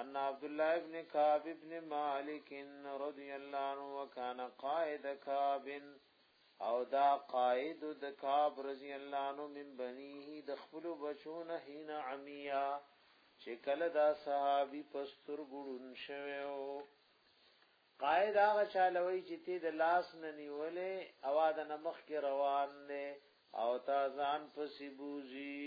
ان عبد الله ابن كعب ابن مالک رضی الله عنه وکانه قائد كعب او دا قائد د كعب رضی الله عنه من بنيه د خپل بچون حين عميا چې کله دا صحابي پستر ګړون شوو قائد هغه چالوي چې تی د لاس نه نیولې اوا د نمخ کې روان نه او تا ځان پسې بوزي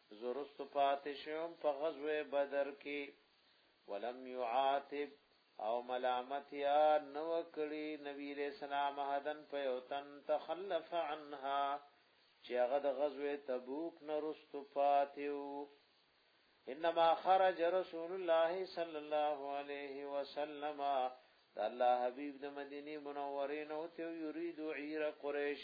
زه رستو پاتې شوم په غزوه بدر کې ولم يعاتب او ملامتیا نو کړی نبی علیہ السلام هدن په یو تن تخلف عنها چې هغه د غزوه تبوک نه رستو پاتیو انما خرج رسول الله صلی الله علیه وسلم د الله حبیب د مدینه منورې نو ته یرید عیر قریش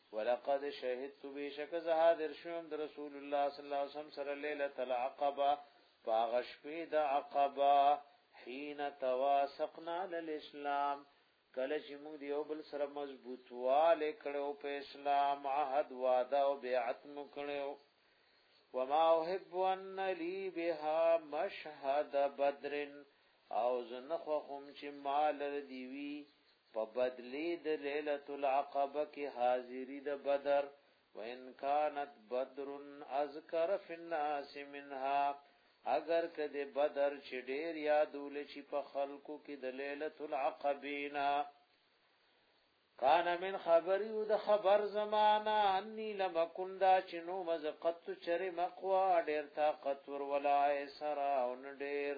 ولقد شهدت بشک زه حاضر شوم د رسول الله صلی الله علیه وسلم سره ليله العقبه پاغش پی د عقبه حين تواسقنا للاسلام کله چې موږ یو بل سره مضبوط واله کړو په اسلام عهد وعده او بیعت مو کړو وما احب ان لي بها مشهد بدر او زنه خو هم چې مال دی وی په بدلی د لیلة العقبه کی حاضری د بدر وان کانت بدر اذکر فی الناس منها اګر که د بدر چی ډیر یادول چی په خلقو کی د لیلة العقبه نه کان من خبری او د خبر زمانہ انی لم کندا چنو مز قط چر مقوا ډیر طاقت ور ولا سرا ان ډیر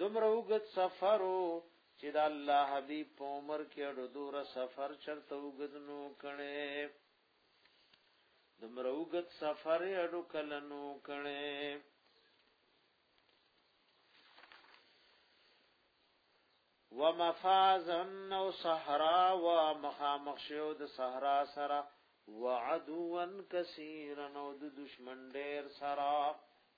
دومره اوږد سفر و چې د الله حبیب په عمر کې اډو دوره سفر چرته اوږد نو کړي دومره اوږد سفر اډو کله نو کړي ومفازن او صحرا و مخامخ شو د صحرا سره وعدوان کثیرن او د دشمن ډیر سره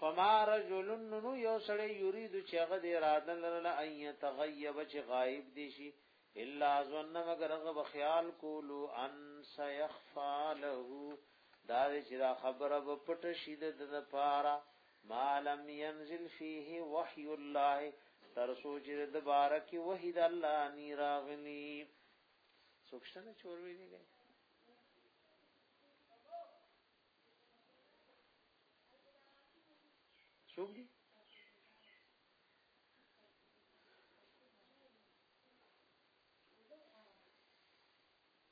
فما رجل نو یو سړی یرید چې هغه د اراده لرله ان یتغیب چې غایب دي شي الا ظن مگر هغه خیال کولو ان سيخفا له دا چې دا خبره به پټ شي د لپاره ما لم ينزل فيه وحي الله تر سوچ د بارک وحید الله نی راغلی سوکشتنه چور ویلی څوک دي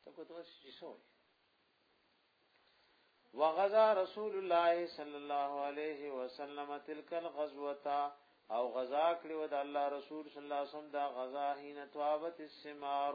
ته په توګه چې سوې وغزا رسول الله صلی الله علیه وسلم تلک الغزوه او غزا کړو د الله رسول صلی الله علیه وسلم دا غزا هین توابت السمار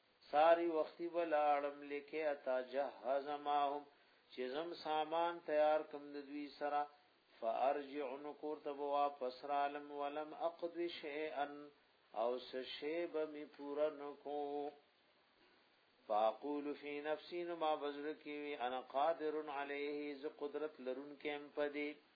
ساری وختی به لاړم لکی اتجهز معهم چی ځم سامان تیار کړم د دوی سره فارجع نو کور ته به واپس رالم ولم اقض شیئا او څه شی به می پوره نکو فاقول فی نفسی نو ما بزړه کی وی انا قادر علیه ز قدرت لرون کم پدی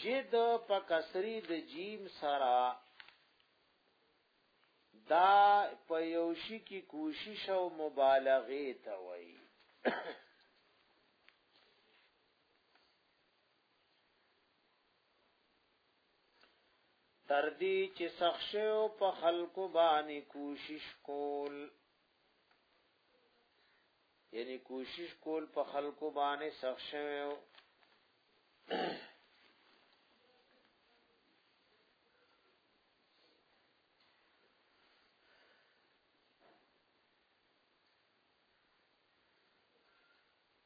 جد په کسری د جیم سرا دا په یوشي کې کوشش او مبالغه ته وای تر دې چې سخشه او په خلکو باندې کوشش کول یعنی کوشش کول په خلکو باندې سخت شوی او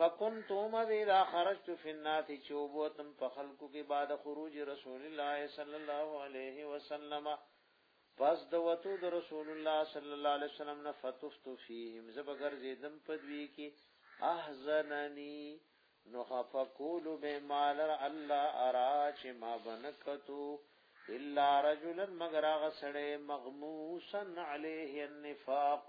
فکنت عمر اذا خرجت في الناس چوبوتم په خلکو کې بعد خروج رسول الله صلی الله علیه وسلم پس د وتو د رسول الله صلی الله علیه وسلم نه فتفت فیهم زبګر زیدم پدوی کی احزننی نو خفقول به مال الله ارا چې ما بنکتو الا رجلا مگر هغه سړی مغموسن علیه النفاق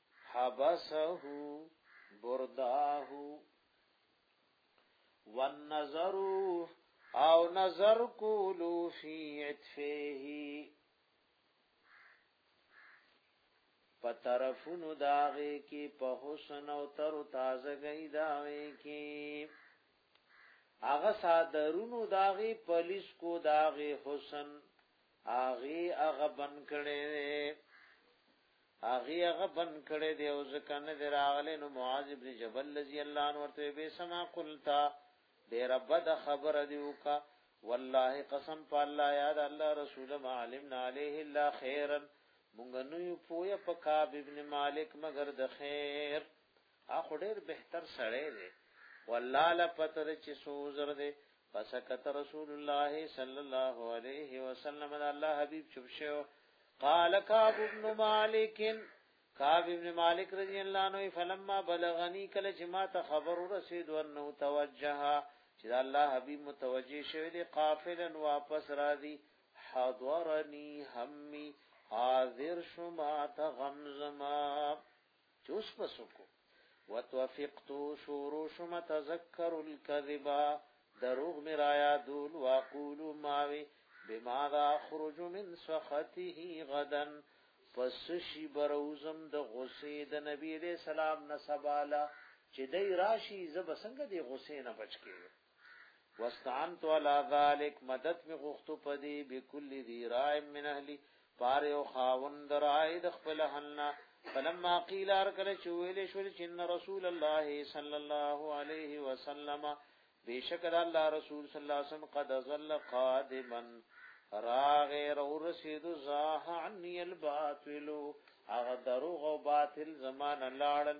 حبسه برداه والنظر او نظر کولو فی عطفه په طرفونو داغه کې په حسن او تر تازه گئی داغه کې هغه صادرونو داغه پولیس کو داغه حسن هغه هغه بن کړي دي هغه هغه بن کړي دي او ځکه نه دراغله نو معاذ ابن جبل رضی الله عنه ورته به سما قلتا ډیر بد خبر دی وکا والله قسم په الله یاد الله رسول ما علمنا عليه الا خيرا مونږ نو یو پویا په کعب ابن مالک مگر د خیر ها خو ډیر بهتر سړی دی والله لا پته ده چې سو عذر دی پس کته رسول الله صلی الله علیه وسلم دا الله حبیب چوب شو قال کعب بن مالک کعب بن مالک رضی الله عنه فلما بلغنی کله چې ما ته خبر رسید انه توجه چې الله حبیب متوجه شوی دی قافلا واپس را دی حضرنی همي حاضر شما ته غمزما چې اوس پس وکړو وتوفقت شورو شم تذکر الكذبا دروغ می را یادول واقول ماوی بماذا اخرج من سخطه غدا پس شي بروزم د غصې د نبی له سلام نه سباله چې دای راشي زب څنګه دی غصې نه بچ کېږم واستعنت على ذلك مدد می غختو پدی بكل ذي راء من اهلی پار او خاوند رائے د خپل حلنا فلما قيل ار کله چویل شول چې رسول الله صلی الله علیه وسلم بیشک د الله رسول صلی الله علیه وسلم قد ظل قادما راغ رو رسید زاه عني الباطل اغه دروغ او باطل زمان لاړل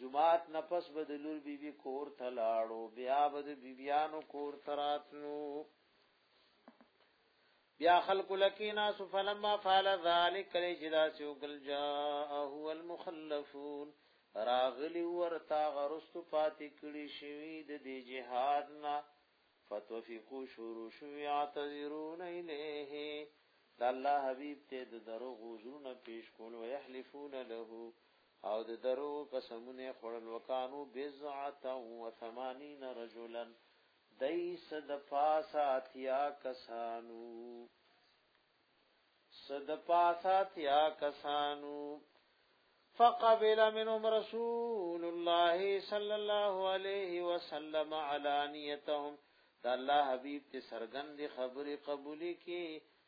جماعت نه پس به د لور بي بي کور ته لاړو، بیا به د بي بیانو کور ته راتلو. بیا خلق لکینا فلما فعل ذلك کله چې دا سوګل جاء هو المخلفون راغلی ورتا غرست پاتې کړي شوی د دې جهاد نه فتوفقوا شروع شو يعتذرون الیه دا الله حبیب ته د دروغ وزرونه پیش کول او يحلفون له او د درو قسمونه یې خوړل، وکانو بضعة وثمانین رجلا، دی څه د پاسه اتیا کسان وو، څه د پاسه اتیا کسان وو، فقبل منهم رسول الله صلی الله علیه وسلم علانیتهم د الله حبیب ته سرګند خبرې قبولې کې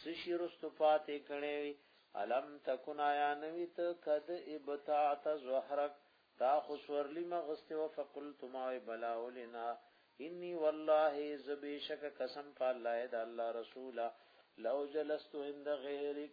څه شي رستو پاتې کړی وي الم تکن آیا نوی ته کد ابتعت زهرک تا خو سورلی مغسته وفقلت ما بلا ولنا انی والله زبیشک قسم په الله د الله رسول لو جلست عند غیرک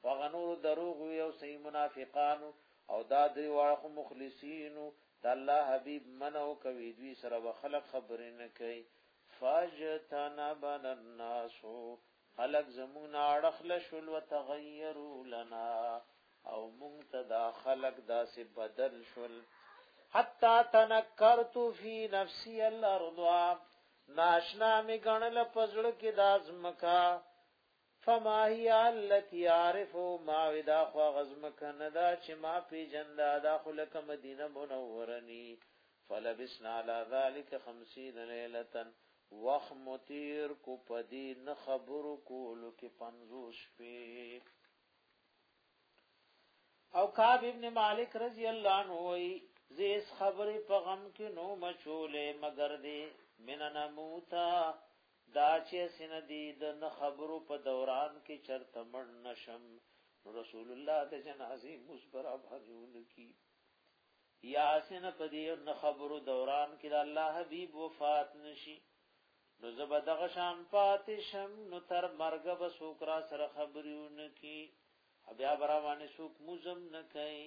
په هغه نورو دروغ وي او صحیح منافقان وو او دا درې واړه خو مخلصین وو، د الله حبیب منع وکوي دوی سره به خلک خبرې نه کوي، فاجتنبنا الناس خلک زموږ نه اړخ له شول وتغیروا لنا او مونږ ته دا خلک داسې بدل شول حتا تنکرت فی نفسی الارض ناشنا می غنل پزړ کې داز مکا فما هي التي اعرف ما وی دا خو هغه ځمکه نه ده چې ما پېژنده، دا خو لکه مدینه منوره ني، فلبثنا علی ذلک خمسین لیلة وخت مو تېر کړو په دې نه خبرو کولو کې پنځوس شپې. او کعب ابن مالک رضی الله عنه وایي، زه هېڅ خبرې په غم کې نه وم اچولی مګر دې من ان اموت دا چی هسی نه دی د نه خبرو په دوران کی چرته مړ نه شم نو رسول الله د جنازی لمونځ به راباندی ونه کی یا هسی نه په دی نه خبرو دوران کی د الله حبیب وفات نشی نو زه به دغه شان پاتی شم نو تر مرګه به څوک را سره خبری ونه کی بیا به راباندې څوک مزم نه کوي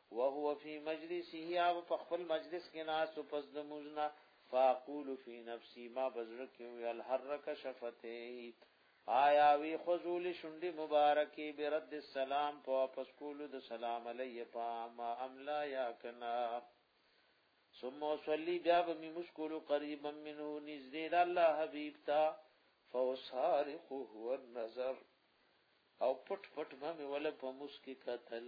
وهو فی مجلسه هغه په خپل مجلس کې ناست و پس د مونځ نه، فاقول فی نفسی ما په زړه کې وویل هل حرک شفتیه آیا ویخوځولې شونډې مبارکې برد السلام په واپس کولو د سلام علیه په ما ام لا یا که نه ثم اصلي بیا به مې مونځ کولو قریبا منه نږدې د الله حبیب ته فاصارخه النظر او پټ پټ به مې وله په مونځ کې کتل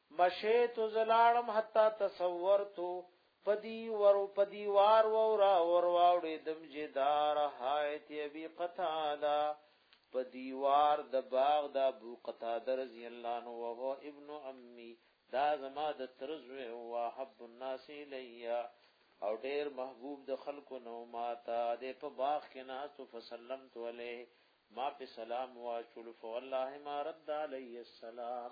مشيت زه لاړم حتی تصورتو پدی ور پدی وار و را ور واوړې دم جدار حایت ابي قتاده پدی وار د باغ د ابو قتاده رضی الله عنه او هو ابن عمي دا زما د ترزوی او حب الناس الیا او ډیر محبوب د خلکو نو ماتا د په باغ کې ناس فسلم تو علیه ما په سلام واچول فوالله ما رد علی السلام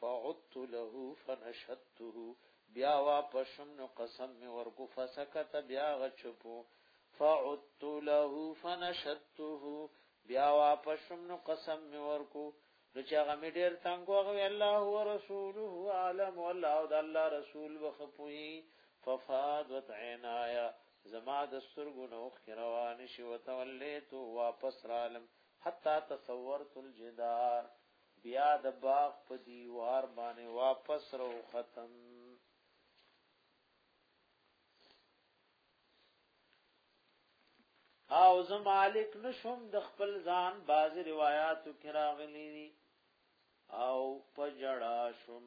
فعدت له فنشدته بیا واپس شوم نو قسم مې ورکو فسکت بیا هغه چوپ و فعدت له فنشدته بیا واپس شوم نو قسم مې ورکو نو چې هغه مې ډېر تنګ و هغه الله ورسوله عالم والله او د الله رسول به ښه پوهېږي ففادت عینایا زما د سترګو نه اوښکې روانې شوې وتولیتو واپس رالم حتی تصورت الجدار بیا د باغ په دیوار باندې واپس رو ختم او زه مالک نشم د خپل ځان باز روایتو کې راغلي دي او پجړا شم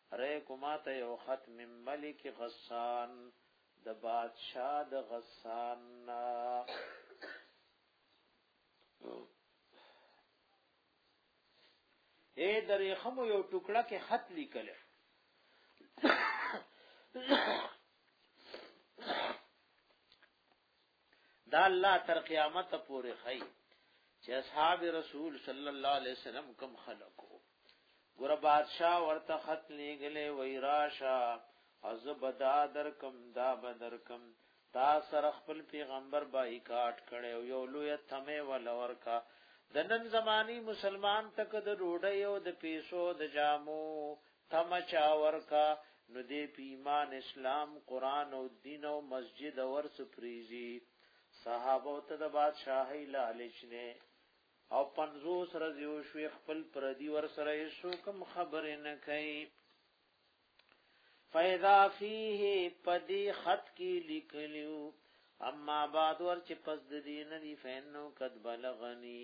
ريکو ماته يو خط من ملک غسان د بادشاه د غسان نه اے درې خمو یو ټوکړه کې خط لیکل دا الله تر قیامت پورې خی چې اصحاب رسول صلی الله علیه وسلم کم خلقو ګور بادشاہ ورته خط لګلې وای راشه از بدا در کم دا بدر کم تا سره خپل پیغمبر بایکاټ کړي او یو لوی تمه ول ورکا د نن زمانی مسلمان تک د ډوډۍ او د پیسو د جامو ته مه چا ورکه نو دی په ایمان اسلام قران او دین او مسجد او ورس پریزی صحابه او ته د بادشاهی لالچ نه او پنځوس رضیو شوی خپل پردی ور سره یسو کم خبر نه کوي فیدا فیه پدی خط کی لکلیو اما بعد ور چې پس د دین دی فینو قد بلغنی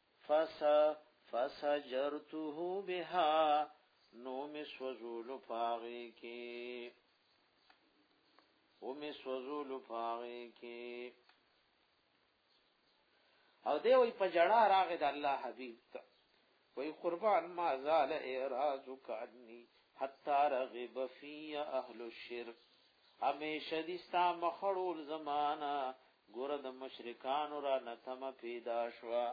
فس فس جرته بها نو می سوزول پاغی کی او می سوزول پاغی کی او دی وی په جړه راغی د الله حبیب ته وی قربان ما زال اعراض کانی حتا رغب فی اهل الشرک هميشه دي ستا مخړول زمانه ګوره د مشرکانو را نتم پیدا شوا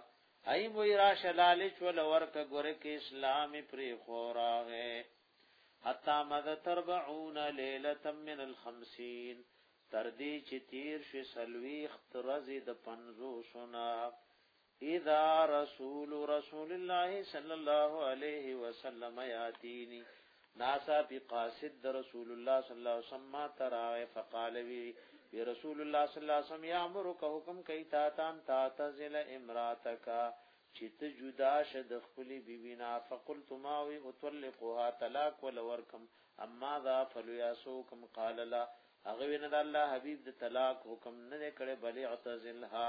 ای مو راشه لالچ ول ورک ګوره کې اسلام پری خوراغه حتا مد تربعون ليله من الخمسين تر دې چې تیر شي سلويخت رزي د 50 سنا اذا رسول رسول الله صلی الله علیه وسلم یاتینی ناسا پی قاصد در رسول الله صلی الله علیه وسلم ما تراغه فقال وی وی رسول الله صلی الله علیه وسلم یامرک حکم کوي تا تان تا تزل امراتک چت جدا شد خپل بیبینا فقلت ما وی اطلقها طلاق ولورکم اما ذا فلیاسوکم قال لا هغه وینه د الله حبیب د طلاق حکم نه کړي بلې اعتزلها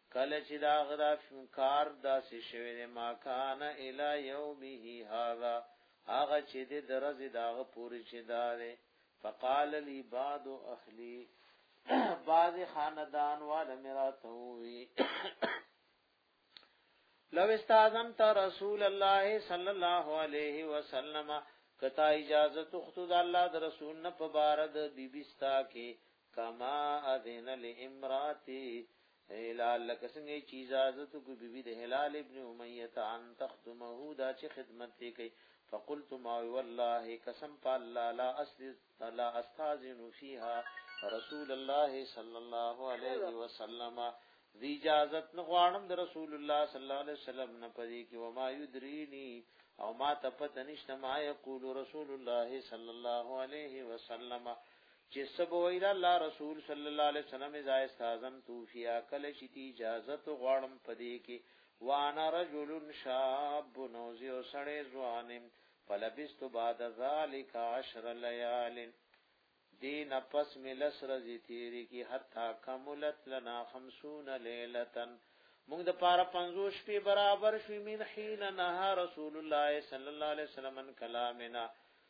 کله چې د هغه دا کار داسې شوی دی، ما کان الی یومه هذا، هغه چې دی د ورځې د هغه پورې چې دا دی، فقال لی بعض اهلی، بعضې خاندان واله مې راته ووی، لو استاذنت رسول الله صلی الله علیه وسلم کتا اجازه تخت د الله د رسول نه په بار د بیبستا کې کما اذن لامراته هلال لکه څنګه چې اجازت کو بی بی د هلال ابن امیه ان تخدمه دا چې خدمت یې کوي فقلت ما والله قسم په الله لا اصل لا استاذن فيها رسول الله صلی الله علیه وسلم دی اجازت نه غواړم د رسول الله صلی الله علیه وسلم نه پدې کې و ما یدرینی او ما تپت نشته ما یقول رسول الله صلی الله علیه وسلم چې څه به وایي د الله رسول صلی الله علیه وسلم اذا استاذنتو فیا کله چې تی اجازه ته غواړم په دې کې وانا رجل شاب نوزی او سړی ځوان فلبست بعد ذلك عشر ليال دین پس ملس رزی تیری کی حتا کملت لنا خمسون لیلتن مونږ د پاره 50 شپې برابر شوې من حين نه رسول الله صلی الله علیه وسلم کلامنا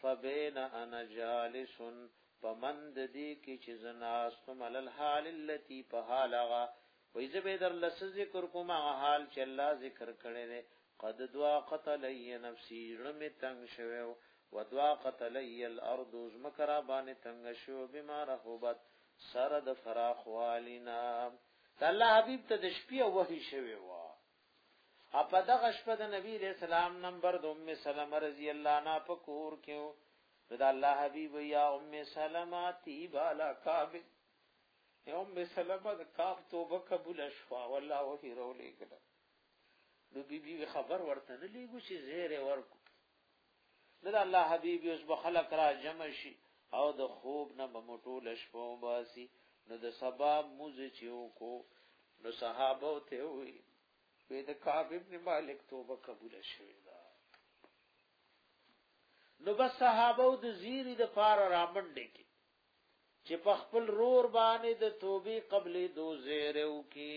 فبين انا جالس په مند دې کې چې زه ناست وم، علی الحال التي په حال هغه، وایي زه به یې درله څه ذکر کړم هغه حال چې الله ذکر کړی دی، قد ضاقت علی نفسي زړه مې تنګ شوی و، وضاقت علی الارض ځمکه راباندې تنګه شوې وه بما رحبت سره د فراخوالي نه. د الله حبیب ته د شپې وحي شوی و. اپا دغه شپه د نبی علیہ السلام نمبر د ام سلمہ رضی الله عنها په کور کې نو د الله حبیب یا ام سلمہ تیبا لا کعب یا ام سلمہ د کعب توبه قبول شوا والله وحی رولې کړه نو بی بی خبر ورته نه لیګو چې زیره ورکو د الله حبيب یوس بخلق را جمع شي او د خوب نه بمټول شپو باسي نو د سبا موز چیو کو نو صحابه ته وي په د کعب ابن مالک توبه قبول شوی دا نو بس صحابه د زیری د پار رامنډ کی چې په خپل رور باندې د توبې قبلې دو زیرو کی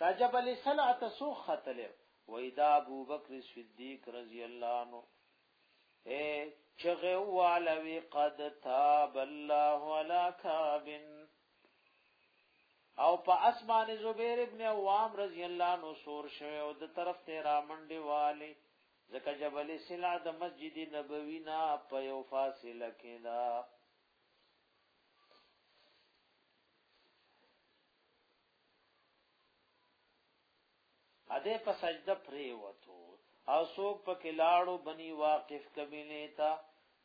دا جبل سنع ته سو ختله وای دا ابو بکر صدیق رضی الله عنه اے چغه والوی قد تاب الله علی کابن او په اسمان زبیر ابن عوام رضی الله عنه سور شوه او د طرف ته را منډي والی ځکه جبل سلع د مسجد نبوی نه په یو فاصله کې دا اده په سجده پرې وته او څوک په کلاړو بني واقف کبینه تا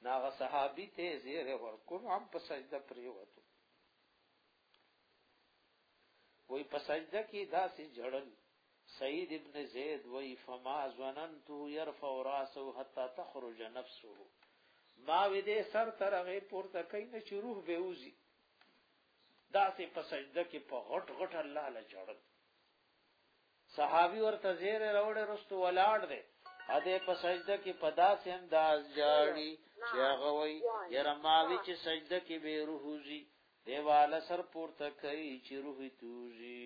ناغه صحابي ته زیره ورکوم هم په سجده پرې وته وی په سجده کې داسې جړل سعید ابن زید وی فما ظننت يرفع راسه حتا تخرج نفسه ما وی دې سر تر هغه پورته کین چې روح به وزي داسې په سجده کې په غټ غټ الله له جړل صحابي ورته زیر راوړې رستو ولاړ دی اده په سجده کې پدا سي انداز جاړي چې هغه وي يرماوي چې سجده کې به روح زی دیوال سر پورته کوي چې روح توزي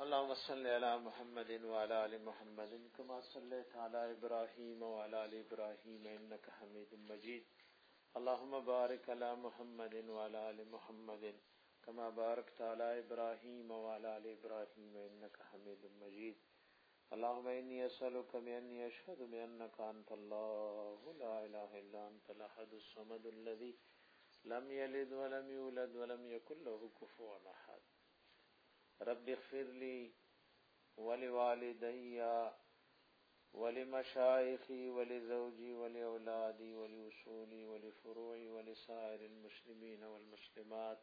اللهم صل على محمد وعلى ال محمد كما صليت على ابراهيم وعلى ال ابراهيم انك حميد مجيد اللهم بارك على محمد وعلى ال محمد كما باركت على ابراهيم وعلى ال ابراهيم انك حميد مجيد اللهم اني اسالك من يشهد بانك انت الله لا اله الا انت الاحد الصمد الذي لم يلد ولم يولد ولم يكن له كفوا احد رب اغفر لي ولوالدي ولمشايخي ولزوجي ولأولادي ولوصولي ولفروعي ولسائر المسلمين والمسلمات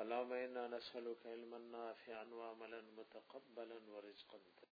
اللهم انا نسألك علما نافعا وعملا متقبلا ورزقا